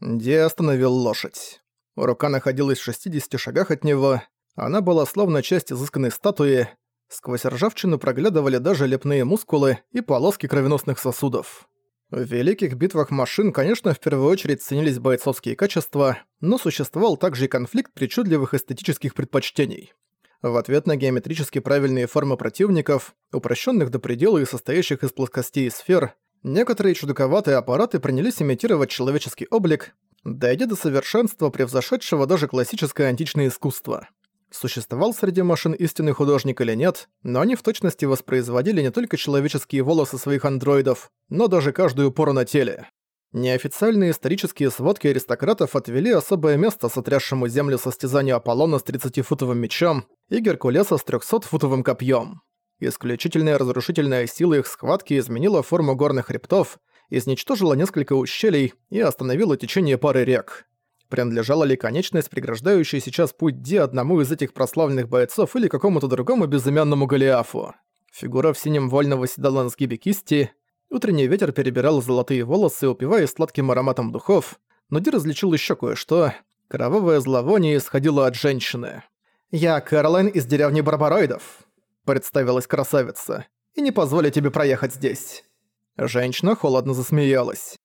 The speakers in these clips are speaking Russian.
Ди остановил лошадь. Рука находилась в 60 шагах от него, она была словно часть изысканной статуи, сквозь ржавчину проглядывали даже лепные мускулы и полоски кровеносных сосудов. В великих битвах машин, конечно, в первую очередь ценились бойцовские качества, но существовал также и конфликт причудливых эстетических предпочтений. В ответ на геометрически правильные формы противников, упрощенных до предела и состоящих из плоскостей и сфер, некоторые чудаковатые аппараты принялись имитировать человеческий облик, дойдя до совершенства, превзошедшего даже классическое античное искусство. Существовал среди машин истинный художник или нет, но они в точности воспроизводили не только человеческие волосы своих андроидов, но даже каждую пору на теле. Неофициальные исторические сводки аристократов отвели особое место сотрясшему землю состязанию Аполлона с 30-футовым мечом и Геркулеса с 300-футовым копьем. Исключительная разрушительная сила их схватки изменила форму горных хребтов, изничтожила несколько ущелий и остановила течение пары рек. Принадлежала ли конечность, преграждающая сейчас путь Ди одному из этих прославленных бойцов или какому-то другому безымянному Голиафу? Фигура в синем вольно восседала на сгибе кисти, Утренний ветер перебирал золотые волосы, упиваясь сладким ароматом духов, но Ди различил еще кое-что. Кровавое зловоние исходило от женщины. «Я Кэролайн из деревни Барбароидов», — представилась красавица, «и не позволю тебе проехать здесь». Женщина холодно засмеялась.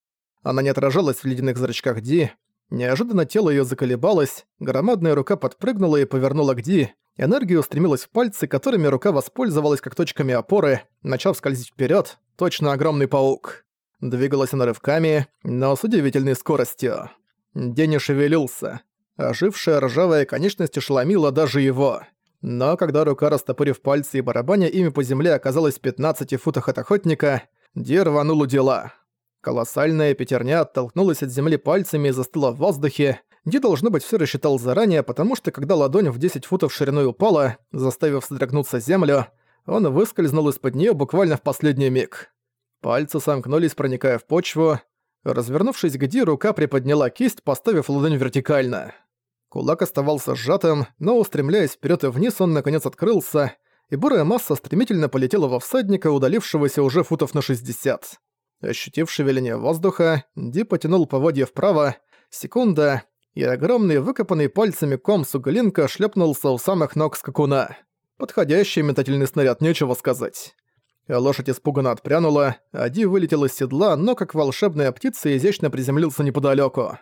Она не отражалась в ледяных зрачках Ди. Неожиданно тело её заколебалось, громадная рука подпрыгнула и повернула к Ди, Энергия устремилась в пальцы, которыми рука воспользовалась как точками опоры, начав скользить вперед, точно огромный паук. Двигалась она рывками, но с удивительной скоростью. День шевелился. Ожившая ржавая конечность ошеломила даже его. Но когда рука, растопырив пальцы и барабаня ими по земле, оказалась в 15 футах от охотника, Ди рванул у дела. Колоссальная пятерня оттолкнулась от земли пальцами и застыла в воздухе, Ди, должно быть, все рассчитал заранее, потому что когда ладонь в 10 футов шириной упала, заставив содрогнуться землю, он выскользнул из-под нее буквально в последний миг. Пальцы сомкнулись, проникая в почву. Развернувшись к Ди, рука приподняла кисть, поставив ладонь вертикально. Кулак оставался сжатым, но, устремляясь вперед и вниз, он наконец открылся, и бурая масса стремительно полетела во всадника, удалившегося уже футов на 60. Ощутив шевеление воздуха, Ди потянул поводья вправо, секунда, и огромный выкопанный пальцами ком суглинка шлепнулся у самых ног скакуна. Подходящий метательный снаряд, нечего сказать. Лошадь испуганно отпрянула, Ади вылетел из седла, но как волшебная птица изящно приземлился неподалеку.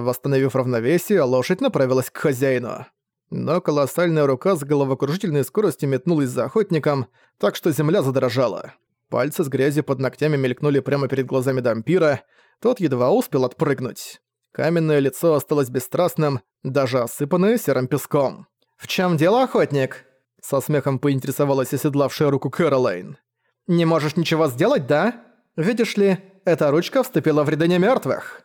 Восстановив равновесие, лошадь направилась к хозяину. Но колоссальная рука с головокружительной скоростью метнулась за охотником, так что земля задрожала. Пальцы с грязью под ногтями мелькнули прямо перед глазами дампира, тот едва успел отпрыгнуть. Каменное лицо осталось бесстрастным, даже осыпанное серым песком. «В чем дело, охотник?» Со смехом поинтересовалась оседлавшая руку Кэролайн. «Не можешь ничего сделать, да? Видишь ли, эта ручка вступила в ряды немёртвых».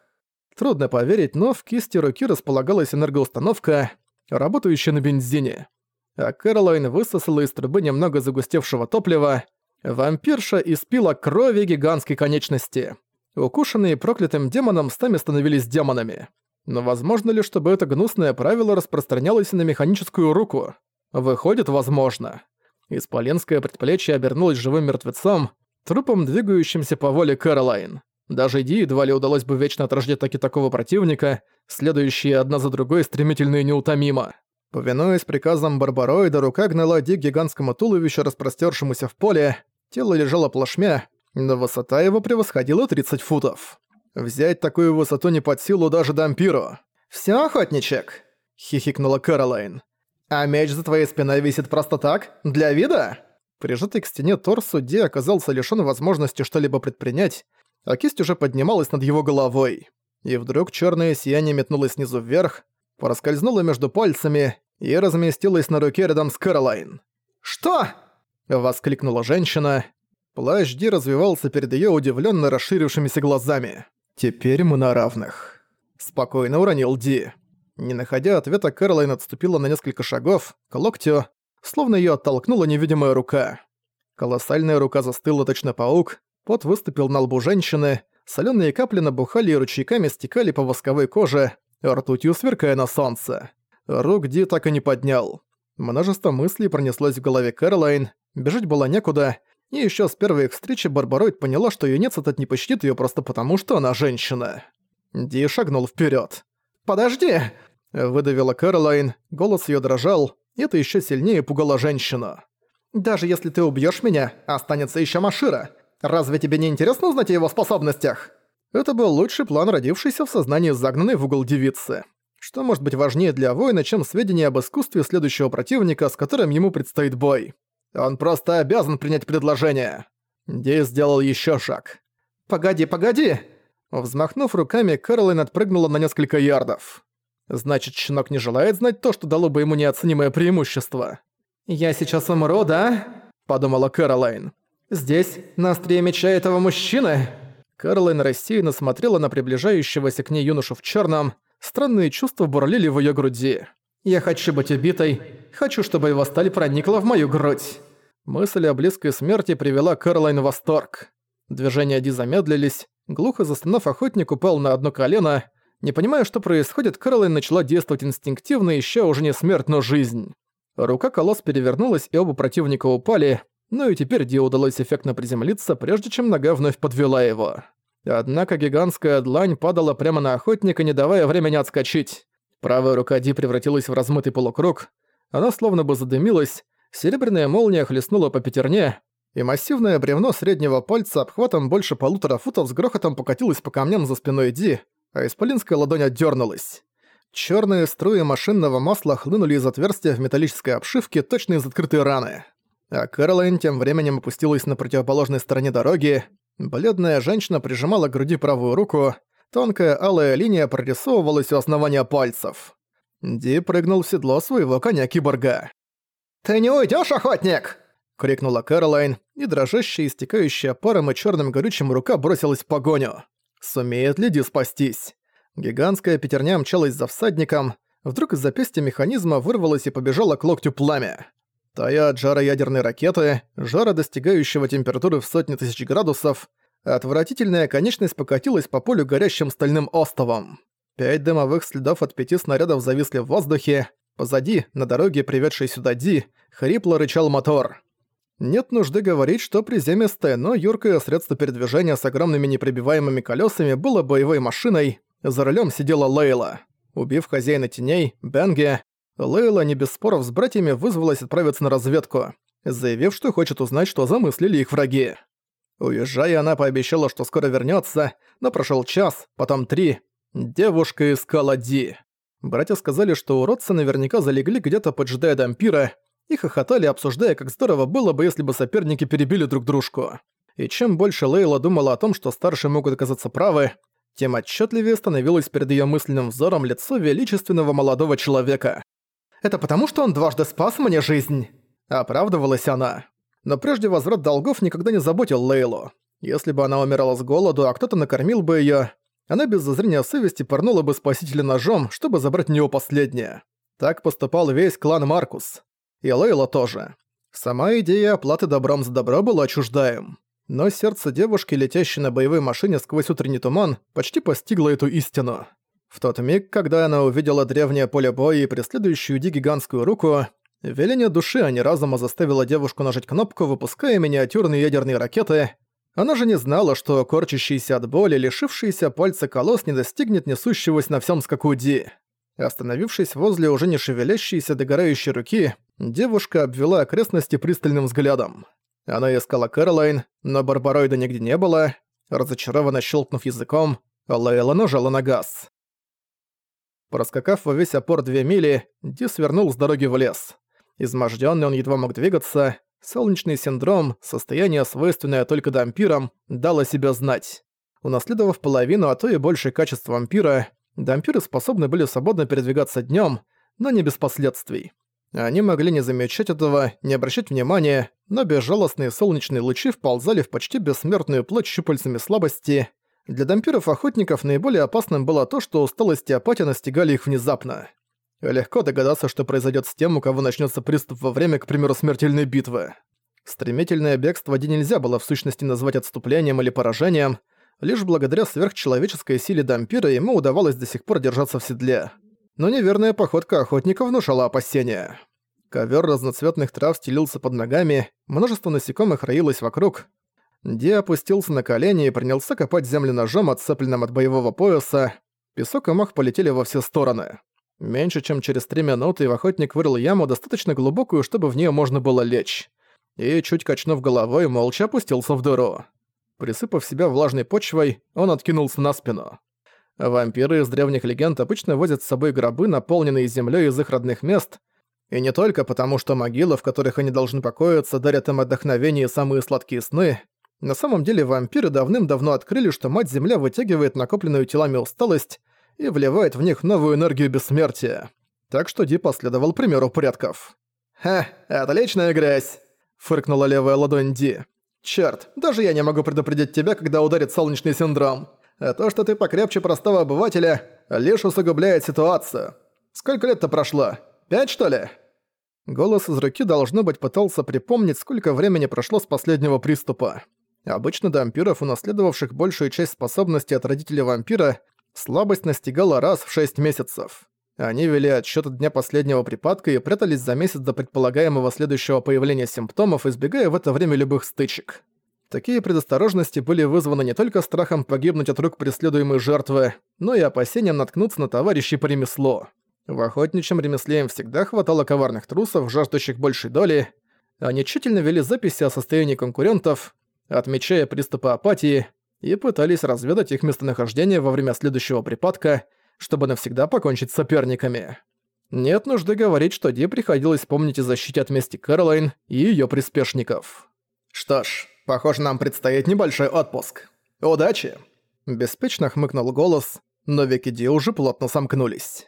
Трудно поверить, но в кисти руки располагалась энергоустановка, работающая на бензине. А Кэролайн высосала из трубы немного загустевшего топлива. Вампирша испила крови гигантской конечности. Укушенные проклятым демоном стами становились демонами. Но возможно ли, чтобы это гнусное правило распространялось и на механическую руку? Выходит, возможно. Исполенское предплечье обернулось живым мертвецом, трупом, двигающимся по воле Кэролайн. Даже Ди едва ли удалось бы вечно отражать атаки такого противника, следующие одна за другой стремительно и неутомимо. Повинуясь приказам Барбароида, рука гнала Ди к гигантскому туловищу, распростёршемуся в поле, тело лежало плашмя, но высота его превосходила 30 футов. Взять такую высоту не под силу даже дампиру. «Всё, охотничек?» — хихикнула Кэролайн. «А меч за твоей спиной висит просто так? Для вида?» Прижатый к стене торс судьи оказался лишён возможности что-либо предпринять, а кисть уже поднималась над его головой. И вдруг чёрное сияние метнулось снизу вверх, проскользнуло между пальцами и разместилось на руке рядом с Кэролайн. «Что?» — воскликнула женщина. Плащ Ди развивался перед её удивлённо расширившимися глазами. «Теперь мы на равных». Спокойно уронил Ди. Не находя ответа, Кэролайн отступила на несколько шагов, к локтю, словно её оттолкнула невидимая рука. Колоссальная рука застыла точно паук, пот выступил на лбу женщины, солёные капли набухали и ручейками стекали по восковой коже, ртутью сверкая на солнце. Рук Ди так и не поднял. Множество мыслей пронеслось в голове Кэролайн, бежать было некуда, и еще с первой их встречи Барбароид поняла, что юнец этот не пощадит ее просто потому, что она женщина. Ди шагнул вперед. «Подожди!» – выдавила Кэролайн, голос ее дрожал, и это еще сильнее пугало женщину. «Даже если ты убьешь меня, останется еще Машира. Разве тебе не интересно узнать о его способностях?» Это был лучший план, родившийся в сознании загнанной в угол девицы. Что может быть важнее для воина, чем сведения об искусстве следующего противника, с которым ему предстоит бой? Он просто обязан принять предложение. Ди сделал еще шаг. «Погоди, погоди!» Взмахнув руками, Кэролайн отпрыгнула на несколько ярдов. Значит, щенок не желает знать то, что дало бы ему неоценимое преимущество. «Я сейчас умру, да?» – подумала Кэролайн. «Здесь, на острие меча этого мужчины?» Кэролайн рассеянно смотрела на приближающегося к ней юношу в черном. Странные чувства бурлили в ее груди. «Я хочу быть убитой. Хочу, чтобы его сталь проникла в мою грудь». Мысль о близкой смерти привела Кэролайн в восторг. Движения Ди замедлились. Глухо застонав, охотник упал на одно колено. Не понимая, что происходит, Кэролайн начала действовать инстинктивно, ища уже не смерть, но жизнь. Рука колосс перевернулась, и оба противника упали, но и теперь Ди удалось эффектно приземлиться, прежде чем нога вновь подвела его. Однако гигантская длань падала прямо на охотника, не давая времени отскочить. Правая рука Ди превратилась в размытый полукруг, она словно бы задымилась, серебряная молния хлестнула по пятерне, и массивное бревно среднего пальца обхватом больше полутора футов с грохотом покатилось по камням за спиной Ди, а исполинская ладонь отдернулась. Черные струи машинного масла хлынули из отверстия в металлической обшивке, точно из открытой раны. А Кэролайн тем временем опустилась на противоположной стороне дороги. Бледная женщина прижимала к груди правую руку, тонкая алая линия прорисовывалась у основания пальцев. Ди прыгнул в седло своего коня-киборга. «Ты не уйдёшь, охотник!» — крикнула Кэролайн, и дрожащая, истекающая паром и чёрным горючим рука бросилась в погоню. Сумеет ли Ди спастись? Гигантская пятерня мчалась за всадником, вдруг из запястья механизма вырвалась и побежала к локтю пламя. Тая от жара ядерной ракеты, жара, достигающего температуры в сотни тысяч градусов, отвратительная конечность покатилась по полю горящим стальным остовом. Пять дымовых следов от пяти снарядов зависли в воздухе. Позади, на дороге, приведшей сюда Ди, хрипло рычал мотор. Нет нужды говорить, что приземистое, но юркое средство передвижения с огромными непробиваемыми колесами было боевой машиной. За рулем сидела Лейла. Убив хозяина теней, Бенге, Лейла не без споров с братьями вызвалась отправиться на разведку, заявив, что хочет узнать, что замыслили их враги. Уезжая, она пообещала, что скоро вернется, но прошел час, потом три. Девушка искала Ди. Братья сказали, что уродцы наверняка залегли где-то, поджидая дампира, и хохотали, обсуждая, как здорово было бы, если бы соперники перебили друг дружку. И чем больше Лейла думала о том, что старшие могут оказаться правы, тем отчетливее становилось перед ее мысленным взором лицо величественного молодого человека. Это потому, что он дважды спас мне жизнь!» Оправдывалась она. Но прежде возврат долгов никогда не заботил Лейлу. Если бы она умирала с голоду, а кто-то накормил бы её, она без зазрения совести порнула бы спасителя ножом, чтобы забрать у него последнее. Так поступал весь клан Маркус. И Лейла тоже. Сама идея оплаты добром за добро была чуждаем. Но сердце девушки, летящей на боевой машине сквозь утренний туман, почти постигло эту истину. В тот миг, когда она увидела древнее поле боя и преследующую Ди гигантскую руку, веление души, а не разума заставило девушку нажать кнопку, выпуская миниатюрные ядерные ракеты. Она же не знала, что корчащийся от боли, лишившийся пальца колосс не достигнет несущегося на всем скаку Ди. Остановившись возле уже не шевелящейся догорающей руки, девушка обвела окрестности пристальным взглядом. Она искала Кэролайн, но Барбароида нигде не было. Разочарованно щелкнув языком, Лейла нажала на газ. Проскакав во весь опор две мили, Ди свернул с дороги в лес. Измождённый он едва мог двигаться, солнечный синдром, состояние, свойственное только дампирам, дало себя знать. Унаследовав половину, а то и большее качество вампира, дампиры способны были свободно передвигаться днём, но не без последствий. Они могли не замечать этого, не обращать внимания, но безжалостные солнечные лучи вползали в почти бессмертную плоть щупальцами слабости, для дампиров-охотников наиболее опасным было то, что усталость и апатия настигали их внезапно. Легко догадаться, что произойдет с тем, у кого начнется приступ во время, к примеру, смертельной битвы. Стремительное бегство Ди нельзя было в сущности назвать отступлением или поражением, лишь благодаря сверхчеловеческой силе дампира ему удавалось до сих пор держаться в седле. Но неверная походка охотника внушала опасения. Ковер разноцветных трав стелился под ногами, множество насекомых роилось вокруг, Ди опустился на колени и принялся копать землю ножом, отцепленным от боевого пояса. Песок и мох полетели во все стороны. Меньше чем через три минуты охотник вырыл яму достаточно глубокую, чтобы в нее можно было лечь. И, чуть качнув головой, молча опустился в дыру. Присыпав себя влажной почвой, он откинулся на спину. Вампиры из древних легенд обычно возят с собой гробы, наполненные землей из их родных мест, и не только потому, что могилы, в которых они должны покоиться, дарят им отдохновение и самые сладкие сны. На самом деле вампиры давным-давно открыли, что Мать-Земля вытягивает накопленную телами усталость и вливает в них новую энергию бессмертия. Так что Ди последовал примеру порядков. «Ха, отличная грязь!» — фыркнула левая ладонь Ди. «Чёрт, даже я не могу предупредить тебя, когда ударит солнечный синдром. А то, что ты покрепче простого обывателя, лишь усугубляет ситуацию. Сколько лет-то прошло? Пять, что ли?» Голос из руки, должно быть, пытался припомнить, сколько времени прошло с последнего приступа. Обычно дампиров, унаследовавших большую часть способностей от родителя вампира, слабость настигала раз в шесть месяцев. Они вели отсчёт от дня последнего припадка и прятались за месяц до предполагаемого следующего появления симптомов, избегая в это время любых стычек. Такие предосторожности были вызваны не только страхом погибнуть от рук преследуемой жертвы, но и опасением наткнуться на товарищей по ремеслу. В охотничьем ремесле им всегда хватало коварных трусов, жаждущих большей доли. Они тщательно вели записи о состоянии конкурентов, отмечая приступы апатии, и пытались разведать их местонахождение во время следующего припадка, чтобы навсегда покончить с соперниками. Нет нужды говорить, что Ди приходилось помнить о защите от мести Кэролайн и её приспешников. «Что ж, похоже, нам предстоит небольшой отпуск. Удачи!» Беспечно хмыкнул голос, но веки Ди уже плотно сомкнулись.